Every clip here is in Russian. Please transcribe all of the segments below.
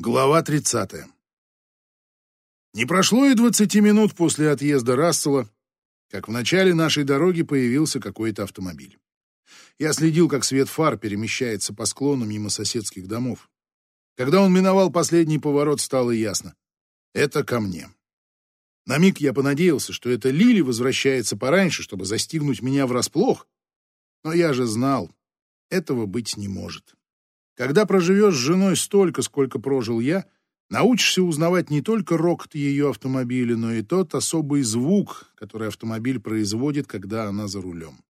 Глава 30. Не прошло и 20 минут после отъезда Рассела, как в начале нашей дороги появился какой-то автомобиль. Я следил, как свет фар перемещается по склону мимо соседских домов. Когда он миновал последний поворот, стало ясно. Это ко мне. На миг я понадеялся, что это Лили возвращается пораньше, чтобы застигнуть меня врасплох. Но я же знал, этого быть не может. Когда проживешь с женой столько, сколько прожил я, научишься узнавать не только рокот ее автомобиля, но и тот особый звук, который автомобиль производит, когда она за рулем.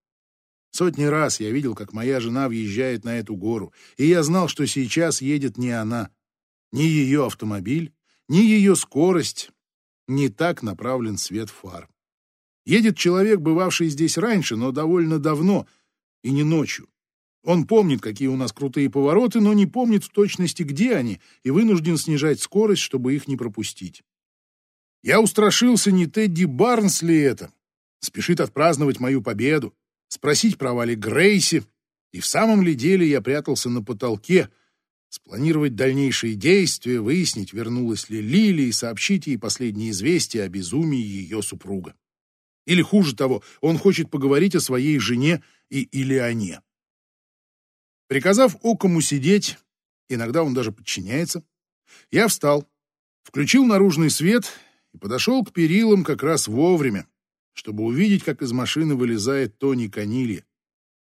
Сотни раз я видел, как моя жена въезжает на эту гору, и я знал, что сейчас едет не она, ни ее автомобиль, ни ее скорость, не так направлен свет фар. Едет человек, бывавший здесь раньше, но довольно давно, и не ночью. Он помнит, какие у нас крутые повороты, но не помнит в точности, где они, и вынужден снижать скорость, чтобы их не пропустить. Я устрашился, не Тедди Барнс ли это. Спешит отпраздновать мою победу, спросить про Вали Грейси, и в самом ли деле я прятался на потолке, спланировать дальнейшие действия, выяснить, вернулась ли Лили и сообщить ей последние известия о безумии ее супруга. Или хуже того, он хочет поговорить о своей жене и Илиане. Приказав Окому сидеть, иногда он даже подчиняется, я встал, включил наружный свет и подошел к перилам как раз вовремя, чтобы увидеть, как из машины вылезает Тони Канилья,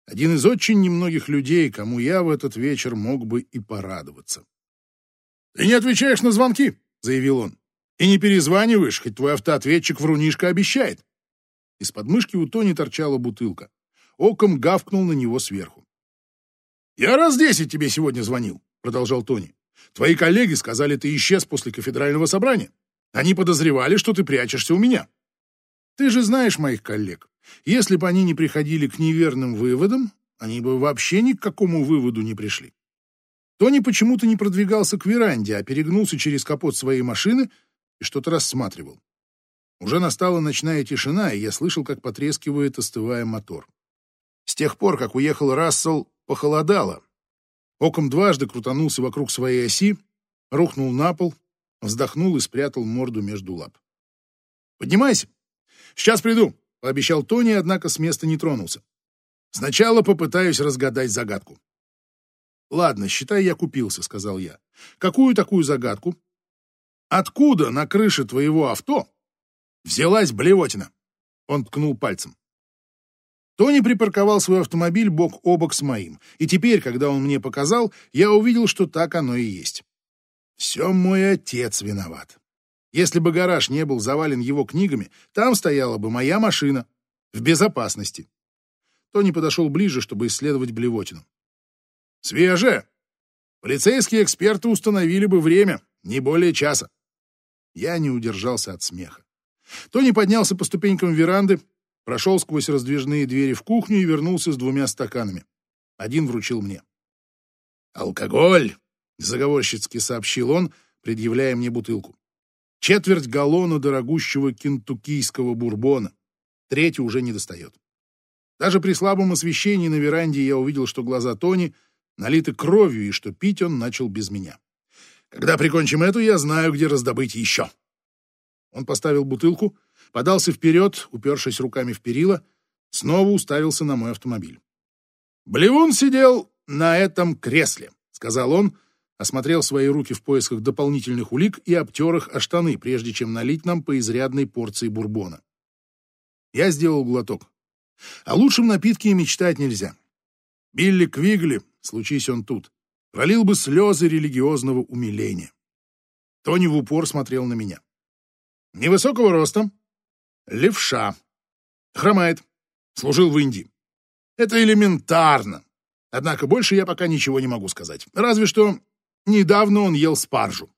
один из очень немногих людей, кому я в этот вечер мог бы и порадоваться. «Ты не отвечаешь на звонки», — заявил он, — «и не перезваниваешь, хоть твой автоответчик врунишка обещает». Из подмышки у Тони торчала бутылка. Оком гавкнул на него сверху. «Я раз десять тебе сегодня звонил», — продолжал Тони. «Твои коллеги сказали, ты исчез после кафедрального собрания. Они подозревали, что ты прячешься у меня. Ты же знаешь моих коллег. Если бы они не приходили к неверным выводам, они бы вообще ни к какому выводу не пришли. Тони почему-то не продвигался к веранде, а перегнулся через капот своей машины и что-то рассматривал. Уже настала ночная тишина, и я слышал, как потрескивает, остывая мотор. С тех пор, как уехал Рассел, Похолодало. Оком дважды крутанулся вокруг своей оси, рухнул на пол, вздохнул и спрятал морду между лап. «Поднимайся! Сейчас приду!» — пообещал Тони, однако с места не тронулся. «Сначала попытаюсь разгадать загадку». «Ладно, считай, я купился», — сказал я. «Какую такую загадку?» «Откуда на крыше твоего авто взялась блевотина?» Он ткнул пальцем. Тони припарковал свой автомобиль бок о бок с моим, и теперь, когда он мне показал, я увидел, что так оно и есть. Все мой отец виноват. Если бы гараж не был завален его книгами, там стояла бы моя машина. В безопасности. Тони подошел ближе, чтобы исследовать блевотину. «Свежее! Полицейские эксперты установили бы время, не более часа». Я не удержался от смеха. Тони поднялся по ступенькам веранды, прошел сквозь раздвижные двери в кухню и вернулся с двумя стаканами. Один вручил мне. «Алкоголь!» — заговорщицки сообщил он, предъявляя мне бутылку. «Четверть галлона дорогущего кентуккийского бурбона. Третий уже не достает. Даже при слабом освещении на веранде я увидел, что глаза Тони налиты кровью и что пить он начал без меня. Когда прикончим эту, я знаю, где раздобыть еще». Он поставил бутылку, подался вперед, упершись руками в перила, снова уставился на мой автомобиль. «Блевун сидел на этом кресле», — сказал он, осмотрел свои руки в поисках дополнительных улик и обтер их о штаны, прежде чем налить нам по изрядной порции бурбона. Я сделал глоток. О лучшем напитке и мечтать нельзя. Билли Квигли, случись он тут, пролил бы слезы религиозного умиления. Тони в упор смотрел на меня. Невысокого роста, левша. Хромает. Служил в Индии. Это элементарно. Однако больше я пока ничего не могу сказать. Разве что недавно он ел спаржу.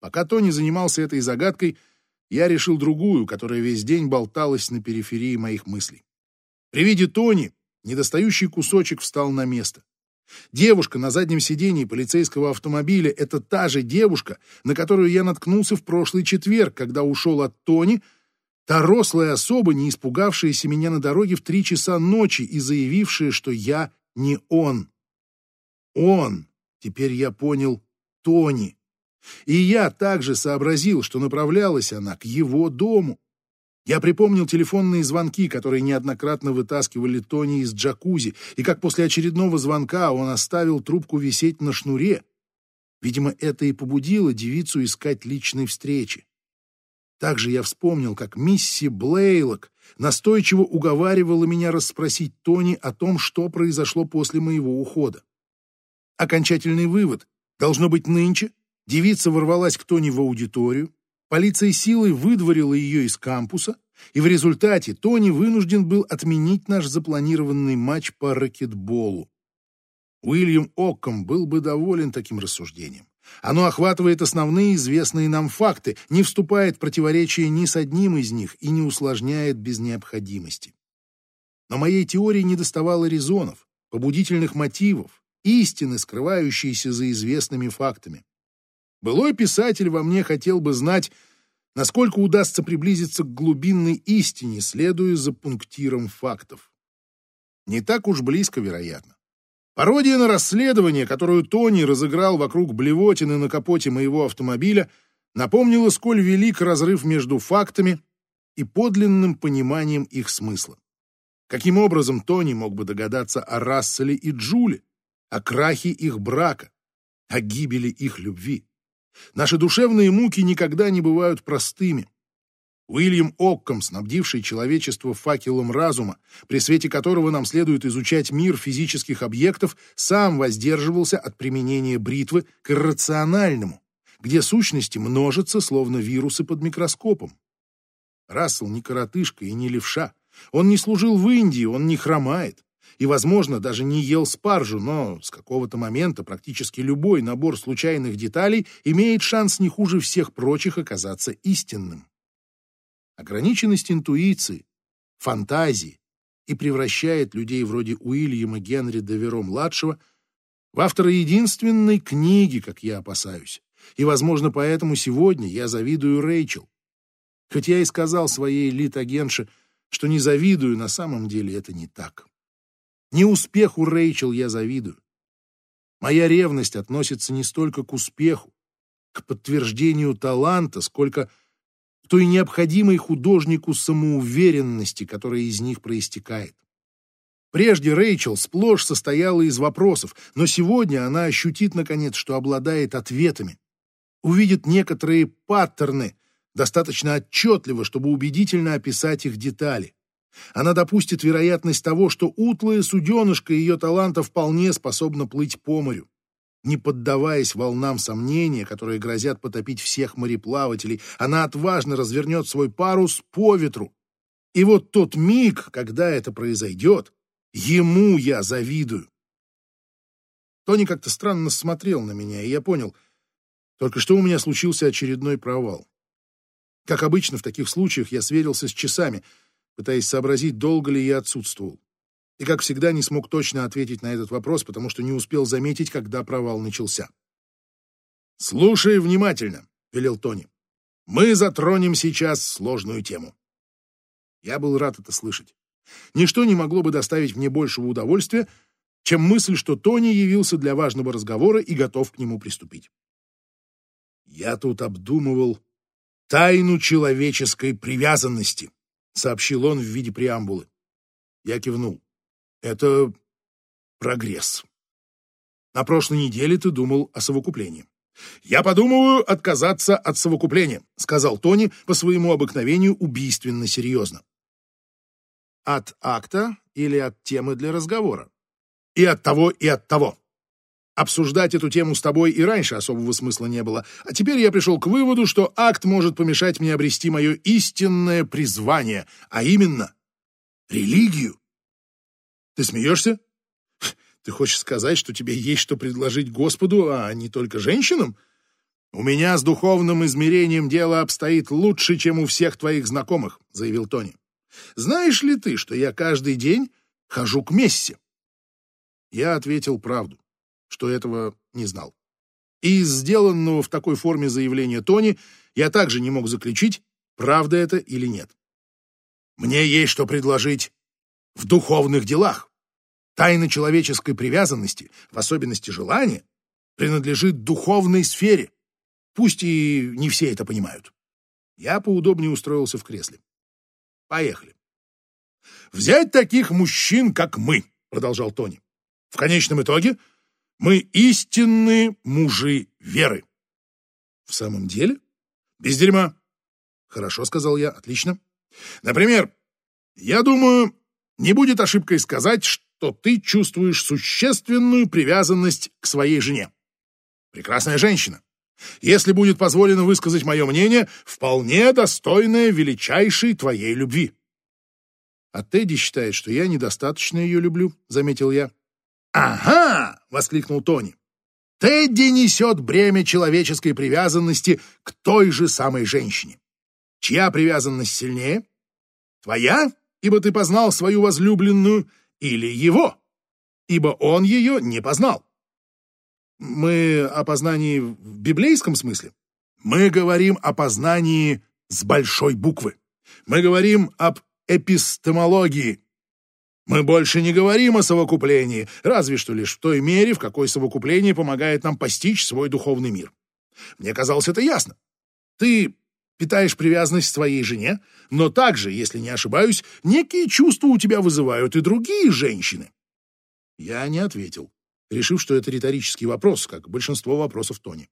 Пока Тони занимался этой загадкой, я решил другую, которая весь день болталась на периферии моих мыслей. При виде Тони недостающий кусочек встал на место. Девушка на заднем сидении полицейского автомобиля — это та же девушка, на которую я наткнулся в прошлый четверг, когда ушел от Тони, та рослая особа, не испугавшаяся меня на дороге в три часа ночи и заявившая, что я не он. Он, теперь я понял, Тони, И я также сообразил, что направлялась она к его дому. Я припомнил телефонные звонки, которые неоднократно вытаскивали Тони из джакузи, и как после очередного звонка он оставил трубку висеть на шнуре. Видимо, это и побудило девицу искать личной встречи. Также я вспомнил, как мисси Блейлок настойчиво уговаривала меня расспросить Тони о том, что произошло после моего ухода. Окончательный вывод. Должно быть нынче. Девица ворвалась к Тони в аудиторию, Полиция силой выдворила ее из кампуса, и в результате Тони вынужден был отменить наш запланированный матч по ракетболу. Уильям Окком был бы доволен таким рассуждением. Оно охватывает основные известные нам факты, не вступает в противоречие ни с одним из них и не усложняет без необходимости. Но моей теории недоставало резонов, побудительных мотивов, истины, скрывающиеся за известными фактами. Былой писатель во мне хотел бы знать, насколько удастся приблизиться к глубинной истине, следуя за пунктиром фактов. Не так уж близко, вероятно. Пародия на расследование, которую Тони разыграл вокруг блевотины на капоте моего автомобиля, напомнила, сколь велик разрыв между фактами и подлинным пониманием их смысла. Каким образом Тони мог бы догадаться о Расселе и Джуле, о крахе их брака, о гибели их любви? Наши душевные муки никогда не бывают простыми. Уильям Окком, снабдивший человечество факелом разума, при свете которого нам следует изучать мир физических объектов, сам воздерживался от применения бритвы к иррациональному, где сущности множатся, словно вирусы под микроскопом. Рассел не коротышка и не левша. Он не служил в Индии, он не хромает и, возможно, даже не ел спаржу, но с какого-то момента практически любой набор случайных деталей имеет шанс не хуже всех прочих оказаться истинным. Ограниченность интуиции, фантазии и превращает людей вроде Уильяма Генри Деверо-младшего в автора единственной книги, как я опасаюсь. И, возможно, поэтому сегодня я завидую Рэйчел. Хоть я и сказал своей элит-агентше, что не завидую, на самом деле это не так. Не успеху Рэйчел я завидую. Моя ревность относится не столько к успеху, к подтверждению таланта, сколько к той необходимой художнику самоуверенности, которая из них проистекает. Прежде Рэйчел сплошь состояла из вопросов, но сегодня она ощутит, наконец, что обладает ответами. Увидит некоторые паттерны, достаточно отчетливо, чтобы убедительно описать их детали. Она допустит вероятность того, что утлая суденышка ее таланта вполне способна плыть по морю. Не поддаваясь волнам сомнения, которые грозят потопить всех мореплавателей, она отважно развернет свой парус по ветру. И вот тот миг, когда это произойдет, ему я завидую. Тони как-то странно смотрел на меня, и я понял, только что у меня случился очередной провал. Как обычно в таких случаях, я сверился с часами — пытаясь сообразить, долго ли я отсутствовал. И, как всегда, не смог точно ответить на этот вопрос, потому что не успел заметить, когда провал начался. «Слушай внимательно», — велел Тони. «Мы затронем сейчас сложную тему». Я был рад это слышать. Ничто не могло бы доставить мне большего удовольствия, чем мысль, что Тони явился для важного разговора и готов к нему приступить. Я тут обдумывал тайну человеческой привязанности сообщил он в виде преамбулы. Я кивнул. Это прогресс. На прошлой неделе ты думал о совокуплении. «Я подумываю отказаться от совокупления», — сказал Тони по своему обыкновению убийственно серьезно. «От акта или от темы для разговора?» «И от того, и от того. Обсуждать эту тему с тобой и раньше особого смысла не было, а теперь я пришел к выводу, что акт может помешать мне обрести мое истинное призвание, а именно религию. Ты смеешься? Ты хочешь сказать, что тебе есть что предложить Господу, а не только женщинам? У меня с духовным измерением дело обстоит лучше, чем у всех твоих знакомых, заявил Тони. Знаешь ли ты, что я каждый день хожу к мессе? Я ответил правду что этого не знал. Из сделанного в такой форме заявления Тони я также не мог заключить, правда это или нет. Мне есть что предложить в духовных делах. Тайна человеческой привязанности, в особенности желания, принадлежит духовной сфере. Пусть и не все это понимают. Я поудобнее устроился в кресле. Поехали. Взять таких мужчин, как мы, продолжал Тони. В конечном итоге мы истинные мужи веры. В самом деле? Без дерьма. Хорошо, сказал я, отлично. Например, я думаю, не будет ошибкой сказать, что ты чувствуешь существенную привязанность к своей жене. Прекрасная женщина. Если будет позволено высказать мое мнение, вполне достойное величайшей твоей любви. А Тедди считает, что я недостаточно ее люблю, заметил я. Ага, воскликнул Тони. Тедди несет бремя человеческой привязанности к той же самой женщине. Чья привязанность сильнее? Твоя, ибо ты познал свою возлюбленную, или его, ибо он ее не познал. Мы о познании в библейском смысле? Мы говорим о познании с большой буквы. Мы говорим об эпистемологии. Мы больше не говорим о совокуплении, разве что лишь в той мере, в какой совокупление помогает нам постичь свой духовный мир. Мне казалось это ясно. Ты питаешь привязанность к своей жене, но также, если не ошибаюсь, некие чувства у тебя вызывают и другие женщины. Я не ответил, решив, что это риторический вопрос, как большинство вопросов Тони.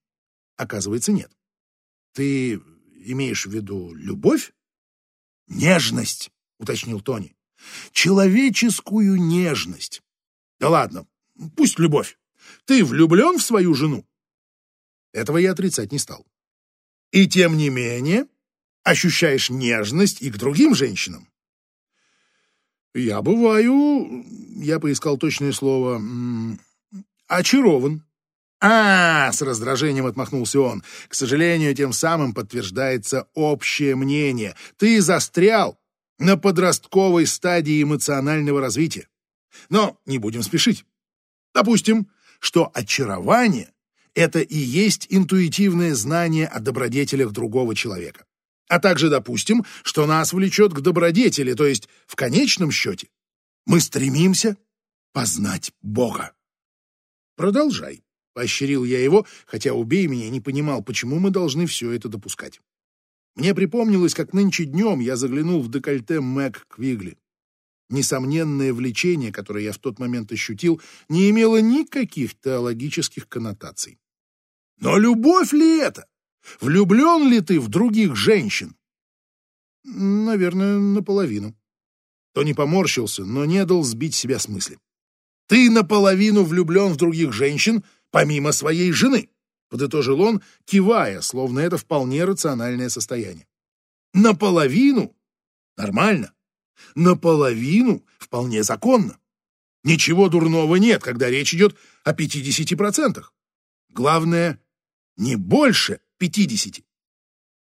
Оказывается, нет. Ты имеешь в виду любовь? Нежность, уточнил Тони. Человеческую нежность. Да ладно, пусть любовь. Ты влюблен в свою жену? Этого я отрицать не стал. И тем не менее, ощущаешь нежность и к другим женщинам. Я бываю, я поискал точное слово, очарован. А, с раздражением отмахнулся он. К сожалению, тем самым подтверждается общее мнение. Ты застрял на подростковой стадии эмоционального развития. Но не будем спешить. Допустим, что очарование это и есть интуитивное знание о добродетелях другого человека. А также допустим, что нас влечет к добродетели, то есть в конечном счете мы стремимся познать Бога. Продолжай, поощрил я его, хотя убей меня не понимал, почему мы должны все это допускать. Мне припомнилось, как нынче днем я заглянул в декольте Мэг Квигли. Несомненное влечение, которое я в тот момент ощутил, не имело никаких теологических коннотаций. Но любовь ли это? Влюблен ли ты в других женщин? Наверное, наполовину. Тони поморщился, но не дал сбить себя с мысли. Ты наполовину влюблен в других женщин, помимо своей жены, подытожил он, кивая, словно это вполне рациональное состояние. Наполовину? Нормально. Наполовину? Вполне законно. Ничего дурного нет, когда речь идет о 50%. Главное не больше 50.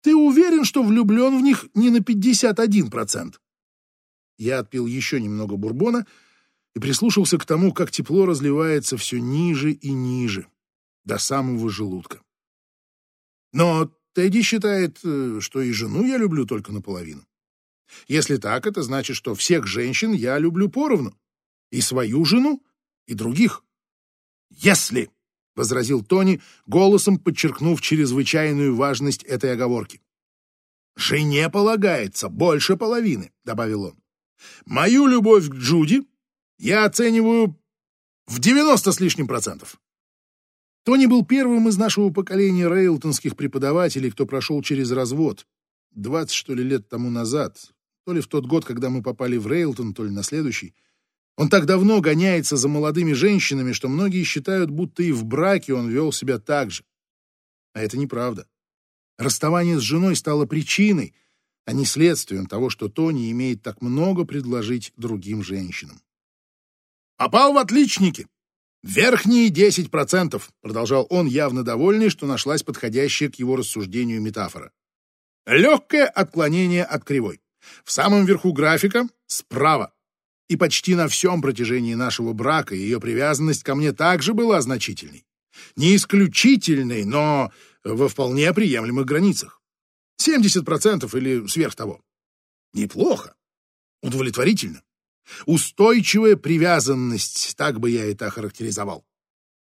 Ты уверен, что влюблен в них не на 51%? Я отпил еще немного бурбона и прислушался к тому, как тепло разливается все ниже и ниже, до самого желудка. Но Тедди считает, э, что и жену я люблю только наполовину. Если так, это значит, что всех женщин я люблю поровну. И свою жену, и других. Если — возразил Тони, голосом подчеркнув чрезвычайную важность этой оговорки. «Жене полагается больше половины», — добавил он. «Мою любовь к Джуди я оцениваю в девяносто с лишним процентов». Тони был первым из нашего поколения рейлтонских преподавателей, кто прошел через развод. Двадцать, что ли, лет тому назад, то ли в тот год, когда мы попали в Рейлтон, то ли на следующий — он так давно гоняется за молодыми женщинами, что многие считают, будто и в браке он вел себя так же. А это неправда. Расставание с женой стало причиной, а не следствием того, что Тони имеет так много предложить другим женщинам. «Попал в отличники! Верхние 10%!» продолжал он, явно довольный, что нашлась подходящая к его рассуждению метафора. «Легкое отклонение от кривой. В самом верху графика справа и почти на всем протяжении нашего брака ее привязанность ко мне также была значительной. Не исключительной, но во вполне приемлемых границах. 70% или сверх того. Неплохо. Удовлетворительно. Устойчивая привязанность, так бы я это охарактеризовал.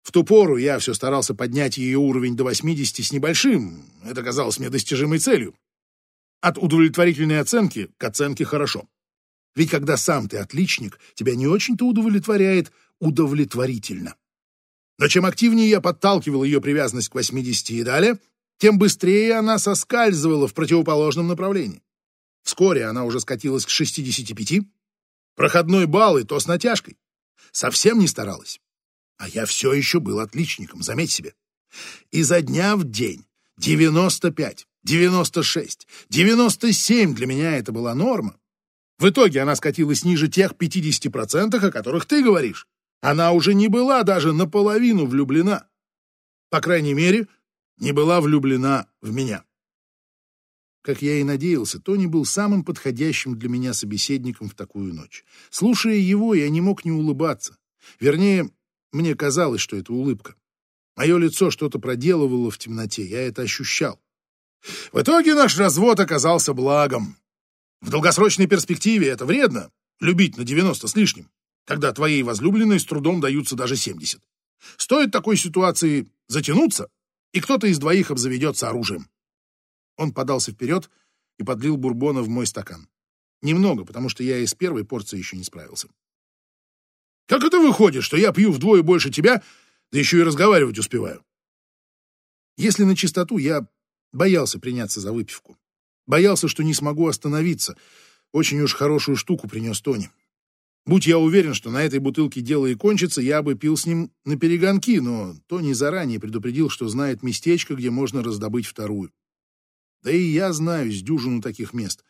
В ту пору я все старался поднять ее уровень до 80 с небольшим. Это казалось мне достижимой целью. От удовлетворительной оценки к оценке хорошо. Ведь когда сам ты отличник, тебя не очень-то удовлетворяет удовлетворительно. Но чем активнее я подталкивал ее привязанность к 80 и далее, тем быстрее она соскальзывала в противоположном направлении. Вскоре она уже скатилась к 65, проходной балл и то с натяжкой. Совсем не старалась. А я все еще был отличником, заметь себе. И за дня в день 95, 96, 97 для меня это была норма. В итоге она скатилась ниже тех 50%, о которых ты говоришь. Она уже не была даже наполовину влюблена. По крайней мере, не была влюблена в меня. Как я и надеялся, Тони был самым подходящим для меня собеседником в такую ночь. Слушая его, я не мог не улыбаться. Вернее, мне казалось, что это улыбка. Мое лицо что-то проделывало в темноте, я это ощущал. В итоге наш развод оказался благом. В долгосрочной перспективе это вредно — любить на 90 с лишним, когда твоей возлюбленной с трудом даются даже 70. Стоит такой ситуации затянуться, и кто-то из двоих обзаведется оружием. Он подался вперед и подлил бурбона в мой стакан. Немного, потому что я и с первой порции еще не справился. «Как это выходит, что я пью вдвое больше тебя, да еще и разговаривать успеваю?» Если на чистоту, я боялся приняться за выпивку. Боялся, что не смогу остановиться. Очень уж хорошую штуку принес Тони. Будь я уверен, что на этой бутылке дело и кончится, я бы пил с ним на перегонки, но Тони заранее предупредил, что знает местечко, где можно раздобыть вторую. Да и я знаю с дюжину таких мест.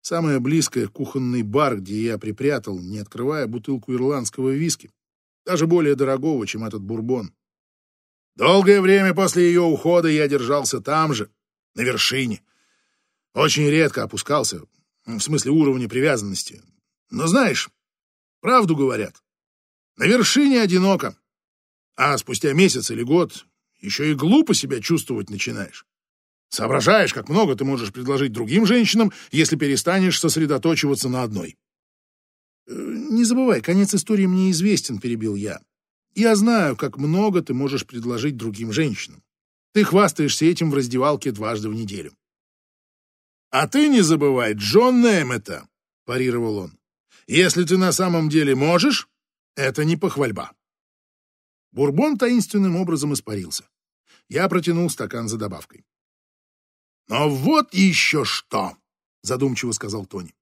Самое близкое — кухонный бар, где я припрятал, не открывая бутылку ирландского виски. Даже более дорогого, чем этот бурбон. Долгое время после ее ухода я держался там же, на вершине. Очень редко опускался, в смысле уровня привязанности. Но знаешь, правду говорят. На вершине одиноко. А спустя месяц или год еще и глупо себя чувствовать начинаешь. Соображаешь, как много ты можешь предложить другим женщинам, если перестанешь сосредоточиваться на одной. «Э, «Не забывай, конец истории мне известен», — перебил я. «Я знаю, как много ты можешь предложить другим женщинам. Ты хвастаешься этим в раздевалке дважды в неделю. «А ты не забывай, Джон Неймета», — парировал он. «Если ты на самом деле можешь, это не похвальба». Бурбон таинственным образом испарился. Я протянул стакан за добавкой. «Но вот еще что!» — задумчиво сказал Тони.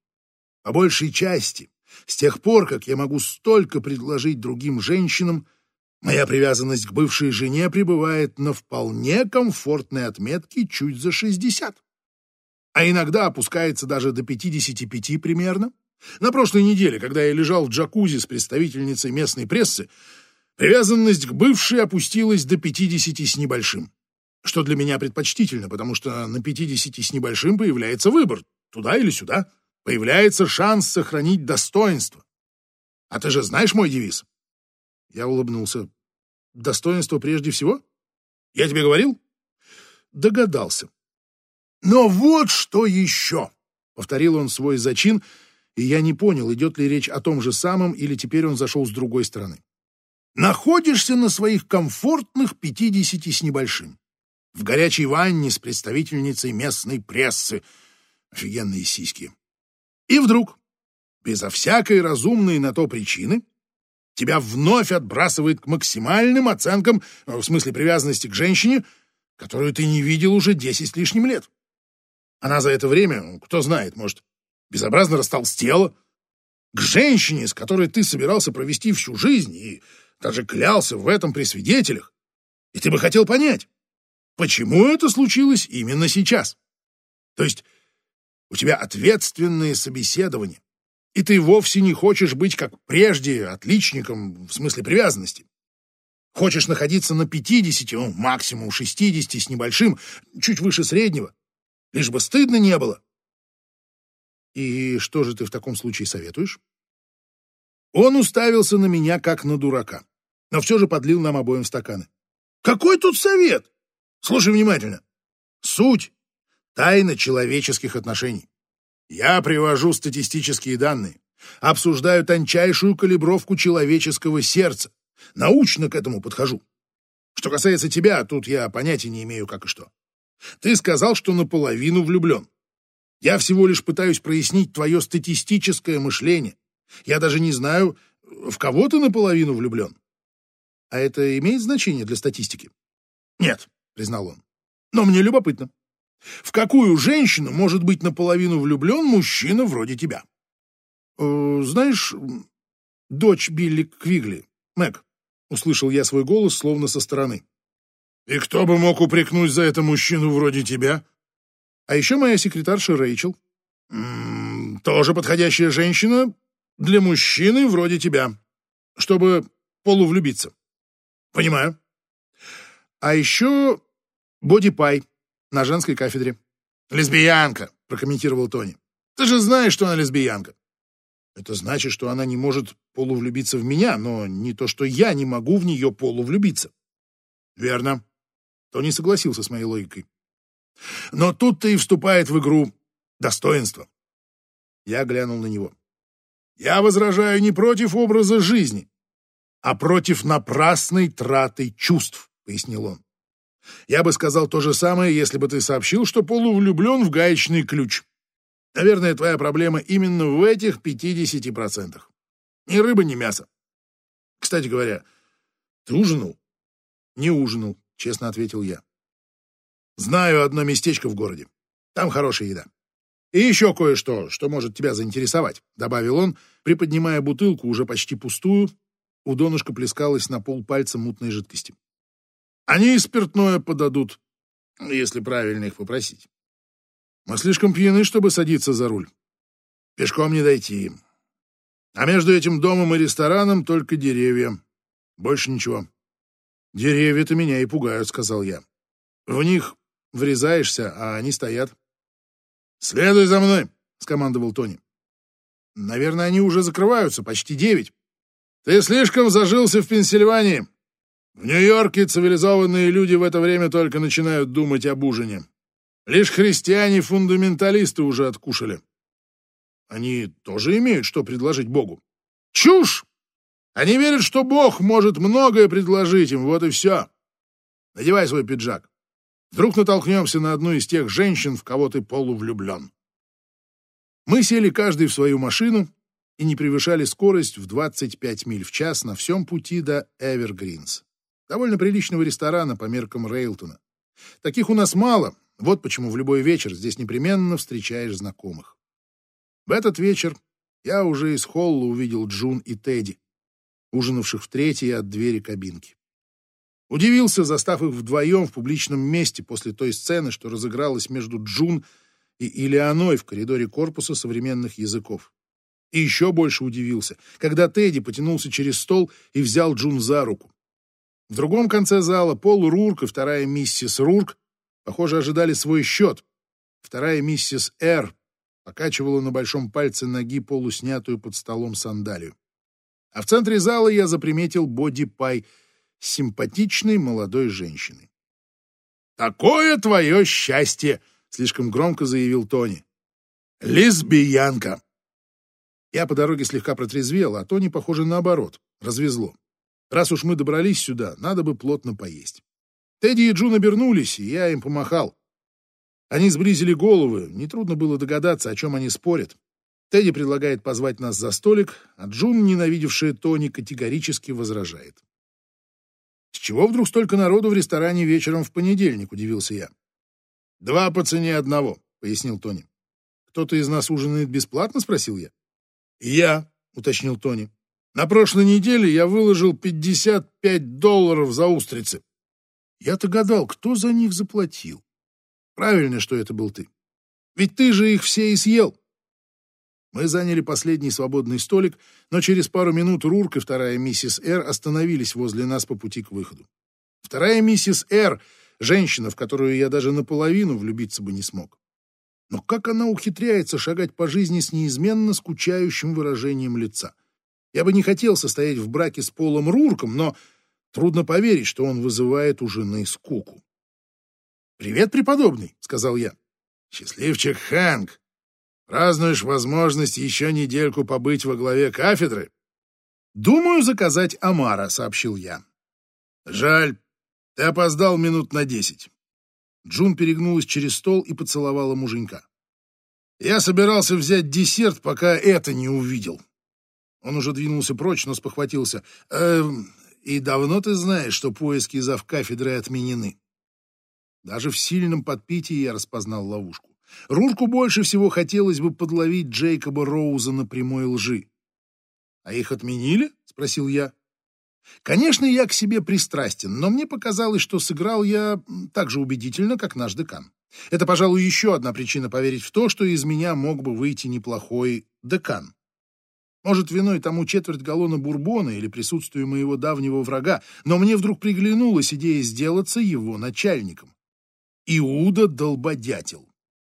«По большей части, с тех пор, как я могу столько предложить другим женщинам, моя привязанность к бывшей жене пребывает на вполне комфортной отметке чуть за шестьдесят а иногда опускается даже до 55 примерно. На прошлой неделе, когда я лежал в джакузи с представительницей местной прессы, привязанность к бывшей опустилась до 50 с небольшим. Что для меня предпочтительно, потому что на 50 с небольшим появляется выбор, туда или сюда. Появляется шанс сохранить достоинство. А ты же знаешь мой девиз? Я улыбнулся. Достоинство прежде всего? Я тебе говорил? Догадался. «Но вот что еще!» — повторил он свой зачин, и я не понял, идет ли речь о том же самом, или теперь он зашел с другой стороны. «Находишься на своих комфортных пятидесяти с небольшим, в горячей ванне с представительницей местной прессы. Офигенные сиськи. И вдруг, безо всякой разумной на то причины, тебя вновь отбрасывает к максимальным оценкам, в смысле привязанности к женщине, которую ты не видел уже десять с лишним лет. Она за это время, кто знает, может, безобразно растолстела. К женщине, с которой ты собирался провести всю жизнь и даже клялся в этом при свидетелях. И ты бы хотел понять, почему это случилось именно сейчас. То есть у тебя ответственное собеседование, и ты вовсе не хочешь быть, как прежде, отличником в смысле привязанности. Хочешь находиться на 50, ну, максимум 60 с небольшим, чуть выше среднего, Лишь бы стыдно не было. И что же ты в таком случае советуешь? Он уставился на меня, как на дурака, но все же подлил нам обоим стаканы. Какой тут совет? Слушай внимательно. Суть — тайна человеческих отношений. Я привожу статистические данные, обсуждаю тончайшую калибровку человеческого сердца, научно к этому подхожу. Что касается тебя, тут я понятия не имею, как и что. Ты сказал, что наполовину влюблен. Я всего лишь пытаюсь прояснить твое статистическое мышление. Я даже не знаю, в кого ты наполовину влюблен. А это имеет значение для статистики? Нет, признал он. Но мне любопытно. В какую женщину может быть наполовину влюблен мужчина вроде тебя? Э, знаешь, дочь Билли Квигли, Мэг, услышал я свой голос словно со стороны. И кто бы мог упрекнуть за это мужчину вроде тебя? А еще моя секретарша Рэйчел. М -м, тоже подходящая женщина для мужчины вроде тебя, чтобы полувлюбиться. Понимаю. А еще Боди Пай на женской кафедре. Лесбиянка, прокомментировал Тони. Ты же знаешь, что она лесбиянка. Это значит, что она не может полувлюбиться в меня, но не то, что я не могу в нее полувлюбиться. Верно. Тони согласился с моей логикой. Но тут-то и вступает в игру достоинство. Я глянул на него. Я возражаю не против образа жизни, а против напрасной траты чувств, пояснил он. Я бы сказал то же самое, если бы ты сообщил, что полувлюблен в гаечный ключ. Наверное, твоя проблема именно в этих 50%. Ни рыба, ни мясо. Кстати говоря, ты ужинал? Не ужинал, честно ответил я. Знаю одно местечко в городе. Там хорошая еда. И еще кое-что, что может тебя заинтересовать, добавил он, приподнимая бутылку, уже почти пустую. У донышка плескалась на пол пальца мутной жидкости. Они и спиртное подадут, если правильно их попросить. Мы слишком пьяны, чтобы садиться за руль. Пешком не дойти. А между этим домом и рестораном только деревья. Больше ничего. Деревья-то меня и пугают, сказал я. В них врезаешься, а они стоят. Следуй за мной, скомандовал Тони. Наверное, они уже закрываются, почти девять. Ты слишком зажился в Пенсильвании. В Нью-Йорке цивилизованные люди в это время только начинают думать об ужине. Лишь христиане-фундаменталисты уже откушали. Они тоже имеют что предложить Богу. Чушь! Они верят, что Бог может многое предложить им, вот и все. Надевай свой пиджак. Вдруг натолкнемся на одну из тех женщин, в кого ты полувлюблен. Мы сели каждый в свою машину и не превышали скорость в 25 миль в час на всем пути до Эвергринс, довольно приличного ресторана по меркам Рейлтона. Таких у нас мало, вот почему в любой вечер здесь непременно встречаешь знакомых. В этот вечер я уже из холла увидел Джун и Тедди, ужинавших в третьей от двери кабинки. Удивился, застав их вдвоем в публичном месте после той сцены, что разыгралась между Джун и Илианой в коридоре корпуса современных языков. И еще больше удивился, когда Тедди потянулся через стол и взял Джун за руку. В другом конце зала Пол Рурк и вторая миссис Рурк Похоже, ожидали свой счет. Вторая миссис Р. покачивала на большом пальце ноги полуснятую под столом сандалию. А в центре зала я заприметил боди-пай симпатичной молодой женщины. «Такое твое счастье!» — слишком громко заявил Тони. «Лесбиянка!» Я по дороге слегка протрезвел, а Тони, похоже, наоборот, развезло. Раз уж мы добрались сюда, надо бы плотно поесть. Тедди и Джун обернулись, и я им помахал. Они сблизили головы, нетрудно было догадаться, о чем они спорят. Тедди предлагает позвать нас за столик, а Джун, ненавидевшая Тони, категорически возражает. «С чего вдруг столько народу в ресторане вечером в понедельник?» — удивился я. «Два по цене одного», — пояснил Тони. «Кто-то из нас ужинает бесплатно?» — спросил я. «Я», — уточнил Тони. «На прошлой неделе я выложил 55 долларов за устрицы». Я-то гадал, кто за них заплатил. Правильно, что это был ты. Ведь ты же их все и съел. Мы заняли последний свободный столик, но через пару минут Рурк и вторая миссис Р остановились возле нас по пути к выходу. Вторая миссис Р — женщина, в которую я даже наполовину влюбиться бы не смог. Но как она ухитряется шагать по жизни с неизменно скучающим выражением лица? Я бы не хотел состоять в браке с Полом Рурком, но Трудно поверить, что он вызывает у жены скуку. «Привет, преподобный», — сказал я. «Счастливчик Хэнк, празднуешь возможность еще недельку побыть во главе кафедры?» «Думаю заказать Амара», — сообщил я. «Жаль, Ты опоздал минут на десять. Джун перегнулась через стол и поцеловала муженька. Я собирался взять десерт, пока это не увидел. Он уже двинулся прочь, но спохватился. «Эм, и давно ты знаешь, что поиски зав кафедры отменены?» Даже в сильном подпитии я распознал ловушку. Рурку больше всего хотелось бы подловить Джейкоба Роуза на прямой лжи. «А их отменили?» — спросил я. Конечно, я к себе пристрастен, но мне показалось, что сыграл я так же убедительно, как наш декан. Это, пожалуй, еще одна причина поверить в то, что из меня мог бы выйти неплохой декан. Может, виной тому четверть галлона бурбона или присутствие моего давнего врага, но мне вдруг приглянулась идея сделаться его начальником. Иуда Долбодятел.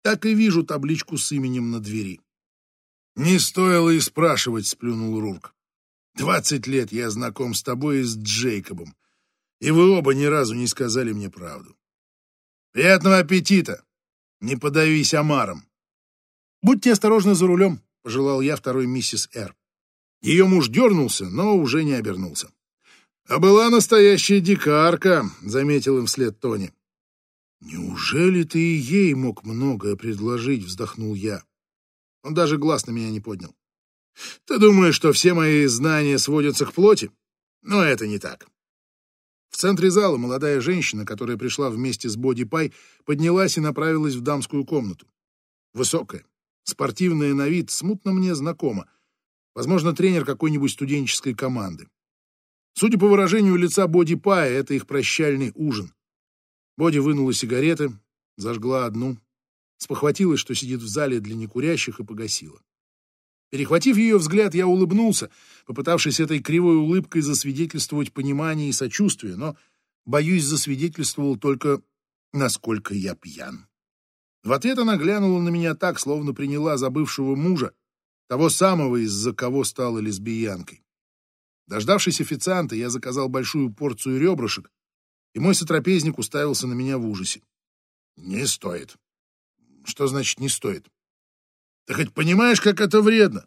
Так и вижу табличку с именем на двери. «Не стоило и спрашивать», — сплюнул Рурк. «Двадцать лет я знаком с тобой и с Джейкобом, и вы оба ни разу не сказали мне правду. Приятного аппетита! Не подавись омаром!» «Будьте осторожны за рулем», — пожелал я второй миссис Р. Ее муж дернулся, но уже не обернулся. «А была настоящая дикарка», — заметил им вслед Тони. «Неужели ты и ей мог многое предложить?» — вздохнул я. Он даже глаз на меня не поднял. «Ты думаешь, что все мои знания сводятся к плоти? Но это не так». В центре зала молодая женщина, которая пришла вместе с Боди Пай, поднялась и направилась в дамскую комнату. Высокая, спортивная на вид, смутно мне знакома. Возможно, тренер какой-нибудь студенческой команды. Судя по выражению лица Боди Пая, это их прощальный ужин. Боди вынула сигареты, зажгла одну, спохватилась, что сидит в зале для некурящих, и погасила. Перехватив ее взгляд, я улыбнулся, попытавшись этой кривой улыбкой засвидетельствовать понимание и сочувствие, но, боюсь, засвидетельствовал только, насколько я пьян. В ответ она глянула на меня так, словно приняла забывшего мужа, того самого, из-за кого стала лесбиянкой. Дождавшись официанта, я заказал большую порцию ребрышек, и мой сотрапезник уставился на меня в ужасе. «Не стоит». «Что значит «не стоит»?» «Ты хоть понимаешь, как это вредно?»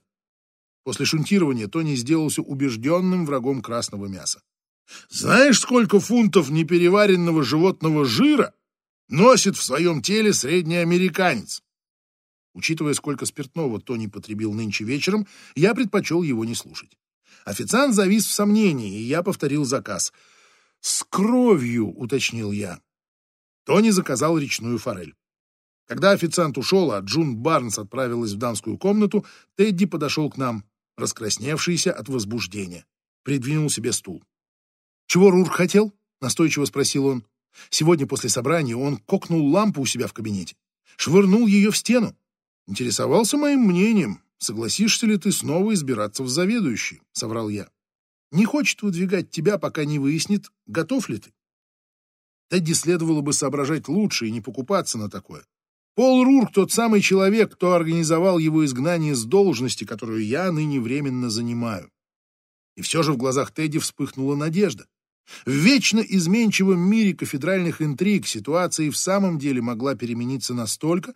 После шунтирования Тони сделался убежденным врагом красного мяса. «Знаешь, сколько фунтов непереваренного животного жира носит в своем теле средний американец?» Учитывая, сколько спиртного Тони потребил нынче вечером, я предпочел его не слушать. Официант завис в сомнении, и я повторил заказ — «С кровью», — уточнил я. Тони заказал речную форель. Когда официант ушел, а Джун Барнс отправилась в дамскую комнату, Тедди подошел к нам, раскрасневшийся от возбуждения. Придвинул себе стул. «Чего Рурк хотел?» — настойчиво спросил он. Сегодня после собрания он кокнул лампу у себя в кабинете, швырнул ее в стену. Интересовался моим мнением, согласишься ли ты снова избираться в заведующий, — соврал я не хочет выдвигать тебя, пока не выяснит, готов ли ты. Тедди следовало бы соображать лучше и не покупаться на такое. Пол Рурк тот самый человек, кто организовал его изгнание с должности, которую я ныне временно занимаю. И все же в глазах Тедди вспыхнула надежда. В вечно изменчивом мире кафедральных интриг ситуация и в самом деле могла перемениться настолько,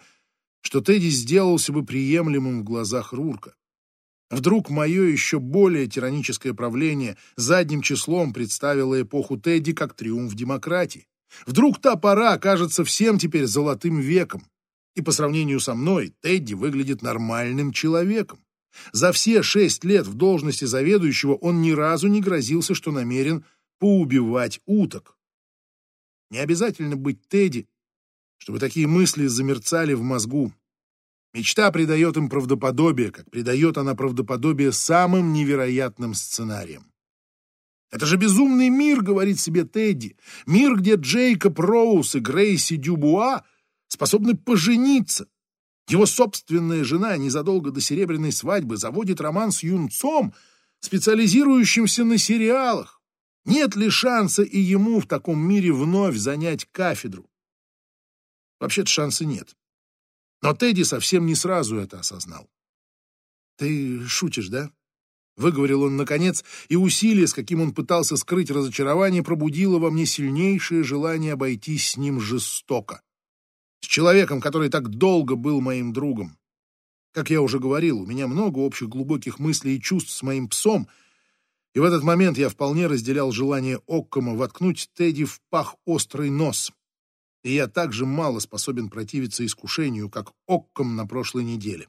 что Тедди сделался бы приемлемым в глазах Рурка. Вдруг мое еще более тираническое правление задним числом представило эпоху Тедди как триумф демократии. Вдруг та пора окажется всем теперь золотым веком. И по сравнению со мной Тедди выглядит нормальным человеком. За все шесть лет в должности заведующего он ни разу не грозился, что намерен поубивать уток. Не обязательно быть Тедди, чтобы такие мысли замерцали в мозгу. Мечта придает им правдоподобие, как придает она правдоподобие самым невероятным сценариям. «Это же безумный мир», — говорит себе Тедди. «Мир, где Джейкоб Роуз и Грейси Дюбуа способны пожениться. Его собственная жена незадолго до серебряной свадьбы заводит роман с юнцом, специализирующимся на сериалах. Нет ли шанса и ему в таком мире вновь занять кафедру? Вообще-то шанса нет. Но Тедди совсем не сразу это осознал. «Ты шутишь, да?» Выговорил он наконец, и усилие, с каким он пытался скрыть разочарование, пробудило во мне сильнейшее желание обойтись с ним жестоко. С человеком, который так долго был моим другом. Как я уже говорил, у меня много общих глубоких мыслей и чувств с моим псом, И в этот момент я вполне разделял желание Оккома воткнуть Тедди в пах острый нос. И я так же мало способен противиться искушению, как Окком на прошлой неделе.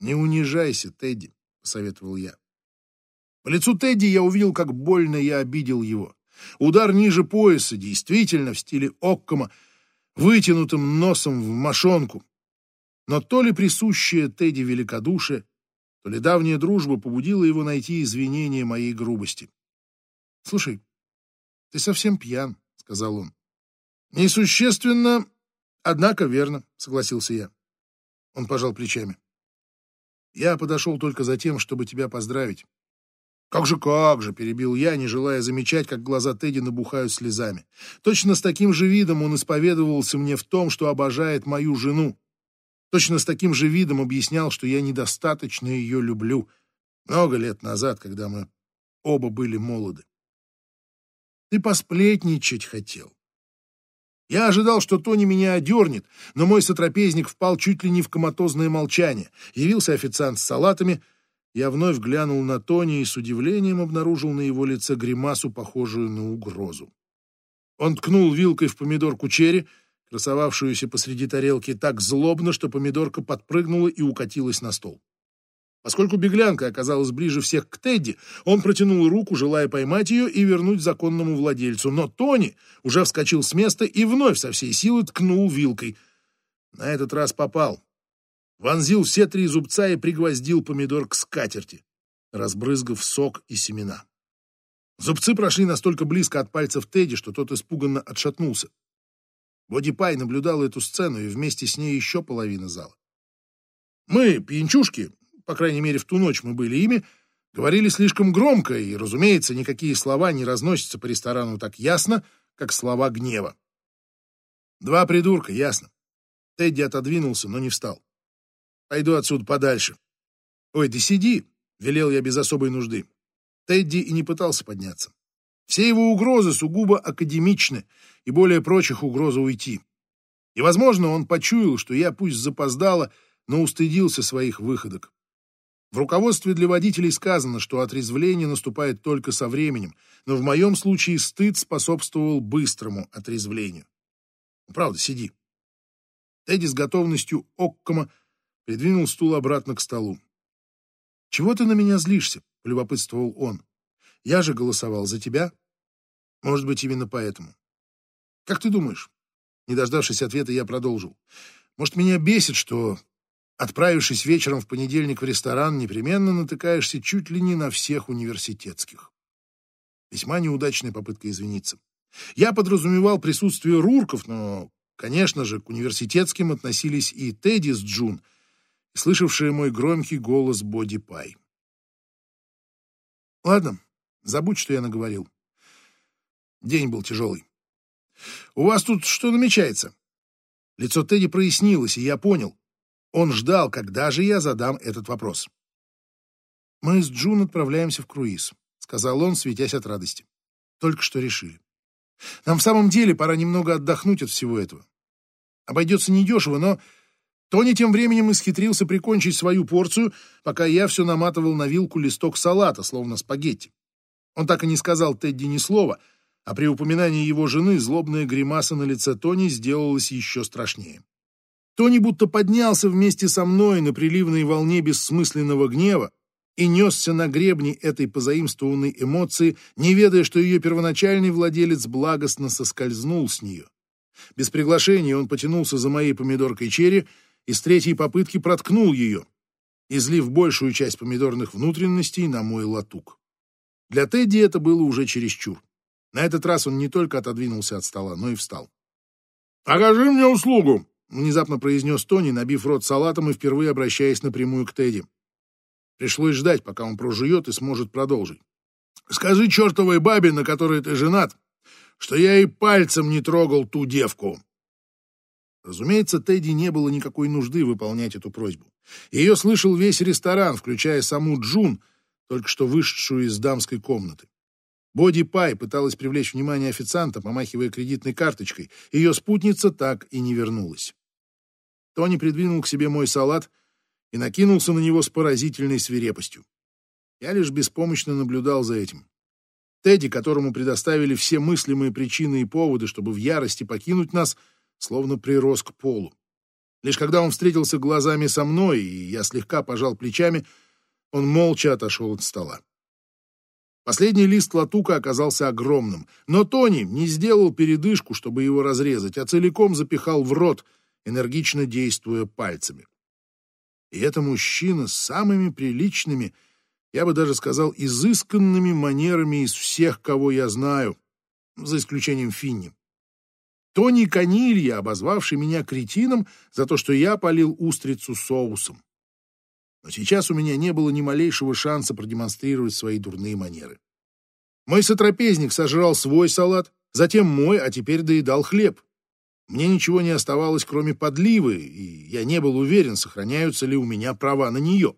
«Не унижайся, Тедди», — посоветовал я. По лицу Тедди я увидел, как больно я обидел его. Удар ниже пояса, действительно в стиле Оккома, вытянутым носом в мошонку. Но то ли присущее Тедди великодушие, то ли давняя дружба побудила его найти извинения моей грубости. «Слушай, ты совсем пьян», — сказал он. «Несущественно, однако верно», — согласился я. Он пожал плечами. «Я подошел только за тем, чтобы тебя поздравить. «Как же, как же!» — перебил я, не желая замечать, как глаза Тедди набухают слезами. Точно с таким же видом он исповедовался мне в том, что обожает мою жену. Точно с таким же видом объяснял, что я недостаточно ее люблю. Много лет назад, когда мы оба были молоды. Ты посплетничать хотел. Я ожидал, что Тони меня одернет, но мой сотрапезник впал чуть ли не в коматозное молчание. Явился официант с салатами — я вновь глянул на Тони и с удивлением обнаружил на его лице гримасу, похожую на угрозу. Он ткнул вилкой в помидорку черри, красовавшуюся посреди тарелки так злобно, что помидорка подпрыгнула и укатилась на стол. Поскольку беглянка оказалась ближе всех к Тедди, он протянул руку, желая поймать ее и вернуть законному владельцу. Но Тони уже вскочил с места и вновь со всей силы ткнул вилкой. На этот раз попал вонзил все три зубца и пригвоздил помидор к скатерти, разбрызгав сок и семена. Зубцы прошли настолько близко от пальцев Тедди, что тот испуганно отшатнулся. Боди Пай наблюдал эту сцену, и вместе с ней еще половина зала. Мы, пьянчушки, по крайней мере, в ту ночь мы были ими, говорили слишком громко, и, разумеется, никакие слова не разносятся по ресторану так ясно, как слова гнева. Два придурка, ясно. Тедди отодвинулся, но не встал. Пойду отсюда подальше. Ой, да сиди, велел я без особой нужды. Тедди и не пытался подняться. Все его угрозы сугубо академичны, и более прочих угроза уйти. И, возможно, он почуял, что я пусть запоздало, но устыдился своих выходок. В руководстве для водителей сказано, что отрезвление наступает только со временем, но в моем случае стыд способствовал быстрому отрезвлению. Правда, сиди. Тедди с готовностью Оккома придвинул стул обратно к столу. «Чего ты на меня злишься?» — полюбопытствовал он. «Я же голосовал за тебя. Может быть, именно поэтому. Как ты думаешь?» Не дождавшись ответа, я продолжил. «Может, меня бесит, что, отправившись вечером в понедельник в ресторан, непременно натыкаешься чуть ли не на всех университетских?» Весьма неудачная попытка извиниться. Я подразумевал присутствие рурков, но, конечно же, к университетским относились и Тедди с Джун — слышавшая мой громкий голос Боди Пай. Ладно, забудь, что я наговорил. День был тяжелый. У вас тут что намечается? Лицо Тедди прояснилось, и я понял. Он ждал, когда же я задам этот вопрос. «Мы с Джун отправляемся в круиз», — сказал он, светясь от радости. «Только что решили. Нам в самом деле пора немного отдохнуть от всего этого. Обойдется недешево, но Тони тем временем исхитрился прикончить свою порцию, пока я все наматывал на вилку листок салата, словно спагетти. Он так и не сказал Тедди ни слова, а при упоминании его жены злобная гримаса на лице Тони сделалась еще страшнее. Тони будто поднялся вместе со мной на приливной волне бессмысленного гнева и несся на гребни этой позаимствованной эмоции, не ведая, что ее первоначальный владелец благостно соскользнул с нее. Без приглашения он потянулся за моей помидоркой черри, и с третьей попытки проткнул ее, излив большую часть помидорных внутренностей на мой латук. Для Тедди это было уже чересчур. На этот раз он не только отодвинулся от стола, но и встал. «Окажи мне услугу!» — внезапно произнес Тони, набив рот салатом и впервые обращаясь напрямую к Тедди. Пришлось ждать, пока он прожует и сможет продолжить. «Скажи чертовой бабе, на которой ты женат, что я и пальцем не трогал ту девку!» Разумеется, Тедди не было никакой нужды выполнять эту просьбу. Ее слышал весь ресторан, включая саму Джун, только что вышедшую из дамской комнаты. Боди Пай пыталась привлечь внимание официанта, помахивая кредитной карточкой. Ее спутница так и не вернулась. Тони придвинул к себе мой салат и накинулся на него с поразительной свирепостью. Я лишь беспомощно наблюдал за этим. Тедди, которому предоставили все мыслимые причины и поводы, чтобы в ярости покинуть нас, словно прирос к полу. Лишь когда он встретился глазами со мной, и я слегка пожал плечами, он молча отошел от стола. Последний лист латука оказался огромным, но Тони не сделал передышку, чтобы его разрезать, а целиком запихал в рот, энергично действуя пальцами. И это мужчина с самыми приличными, я бы даже сказал, изысканными манерами из всех, кого я знаю, за исключением Финни. Тони Канилья, обозвавший меня кретином за то, что я полил устрицу соусом. Но сейчас у меня не было ни малейшего шанса продемонстрировать свои дурные манеры. Мой сотрапезник сожрал свой салат, затем мой, а теперь доедал хлеб. Мне ничего не оставалось, кроме подливы, и я не был уверен, сохраняются ли у меня права на нее.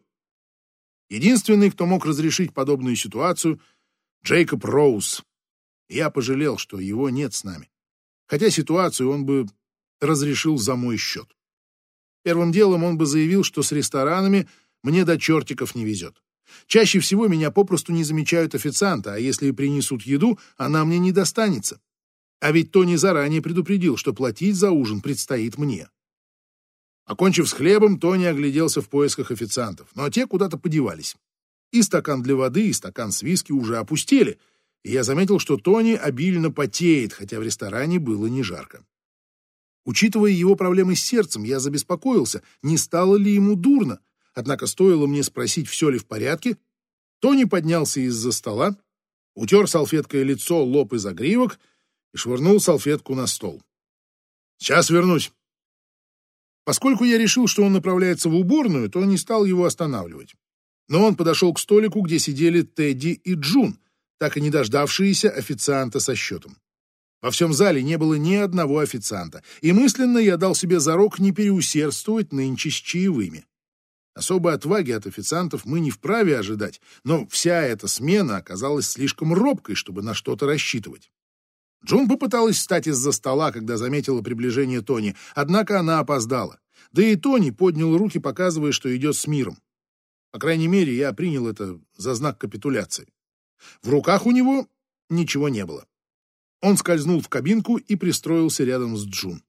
Единственный, кто мог разрешить подобную ситуацию — Джейкоб Роуз. Я пожалел, что его нет с нами. Хотя ситуацию он бы разрешил за мой счет. Первым делом он бы заявил, что с ресторанами мне до чертиков не везет. Чаще всего меня попросту не замечают официанта, а если и принесут еду, она мне не достанется. А ведь Тони заранее предупредил, что платить за ужин предстоит мне. Окончив с хлебом, Тони огляделся в поисках официантов, но те куда-то подевались. И стакан для воды, и стакан с виски уже опустели, и я заметил, что Тони обильно потеет, хотя в ресторане было не жарко. Учитывая его проблемы с сердцем, я забеспокоился, не стало ли ему дурно. Однако стоило мне спросить, все ли в порядке, Тони поднялся из-за стола, утер салфеткой лицо, лоб и загривок и швырнул салфетку на стол. «Сейчас вернусь». Поскольку я решил, что он направляется в уборную, то не стал его останавливать. Но он подошел к столику, где сидели Тедди и Джун, так и не дождавшиеся официанта со счетом. Во всем зале не было ни одного официанта, и мысленно я дал себе зарок не переусердствовать нынче с чаевыми. Особой отваги от официантов мы не вправе ожидать, но вся эта смена оказалась слишком робкой, чтобы на что-то рассчитывать. Джун попыталась встать из-за стола, когда заметила приближение Тони, однако она опоздала. Да и Тони поднял руки, показывая, что идет с миром. По крайней мере, я принял это за знак капитуляции. В руках у него ничего не было. Он скользнул в кабинку и пристроился рядом с Джун.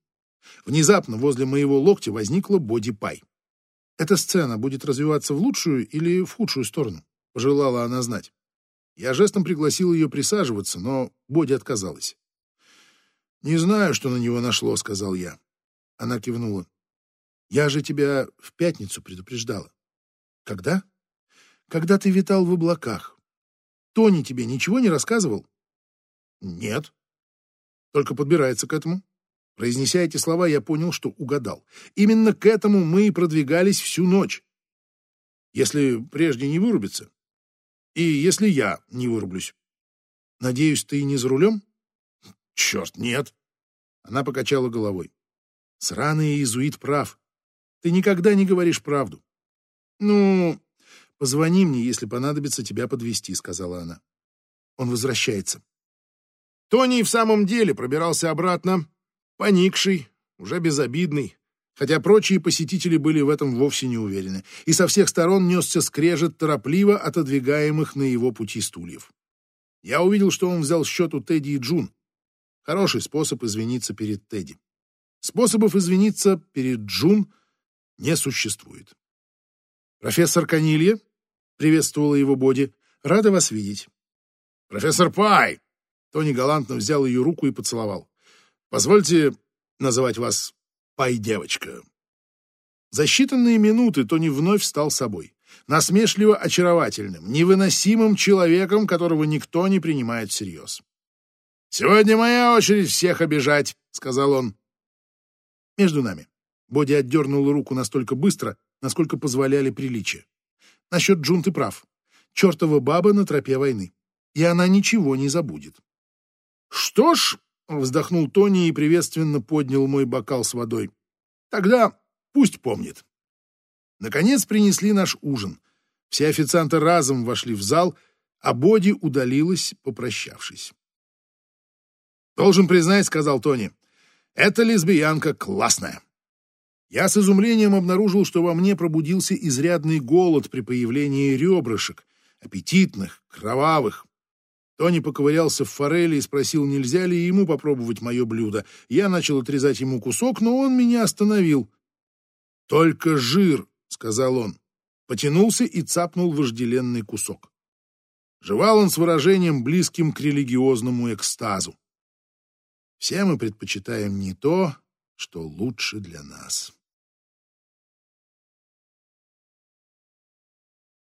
Внезапно возле моего локтя возникла Боди Пай. «Эта сцена будет развиваться в лучшую или в худшую сторону?» — пожелала она знать. Я жестом пригласил ее присаживаться, но Боди отказалась. «Не знаю, что на него нашло», — сказал я. Она кивнула. «Я же тебя в пятницу предупреждала». «Когда?» «Когда ты витал в облаках. Тони тебе ничего не рассказывал?» «Нет». «Только подбирается к этому». Произнеся эти слова, я понял, что угадал. Именно к этому мы и продвигались всю ночь. Если прежде не вырубится. И если я не вырублюсь. Надеюсь, ты не за рулем? Черт, нет. Она покачала головой. Сраный иезуит прав. Ты никогда не говоришь правду. Ну, позвони мне, если понадобится тебя подвести, сказала она. Он возвращается. Тони в самом деле пробирался обратно, поникший, уже безобидный, хотя прочие посетители были в этом вовсе не уверены, и со всех сторон несся скрежет торопливо отодвигаемых на его пути стульев. Я увидел, что он взял счет у Тедди и Джун, Хороший способ извиниться перед Тедди. Способов извиниться перед Джун не существует. «Профессор Канилья?» — приветствовала его Боди. «Рада вас видеть». «Профессор Пай!» Тони галантно взял ее руку и поцеловал. «Позвольте называть вас Пай-девочка». За считанные минуты Тони вновь стал собой. Насмешливо очаровательным, невыносимым человеком, которого никто не принимает всерьез. «Сегодня моя очередь всех обижать», — сказал он. Между нами. Боди отдернула руку настолько быстро, насколько позволяли приличия. Насчет Джун ты прав. Чертова баба на тропе войны. И она ничего не забудет. «Что ж», — вздохнул Тони и приветственно поднял мой бокал с водой, «тогда пусть помнит». Наконец принесли наш ужин. Все официанты разом вошли в зал, а Боди удалилась, попрощавшись. «Должен признать», — сказал Тони, — «эта лесбиянка классная». Я с изумлением обнаружил, что во мне пробудился изрядный голод при появлении ребрышек, аппетитных, кровавых. Тони поковырялся в форели и спросил, нельзя ли ему попробовать мое блюдо. Я начал отрезать ему кусок, но он меня остановил. «Только жир», — сказал он. Потянулся и цапнул вожделенный кусок. Жевал он с выражением, близким к религиозному экстазу. Все мы предпочитаем не то, что лучше для нас.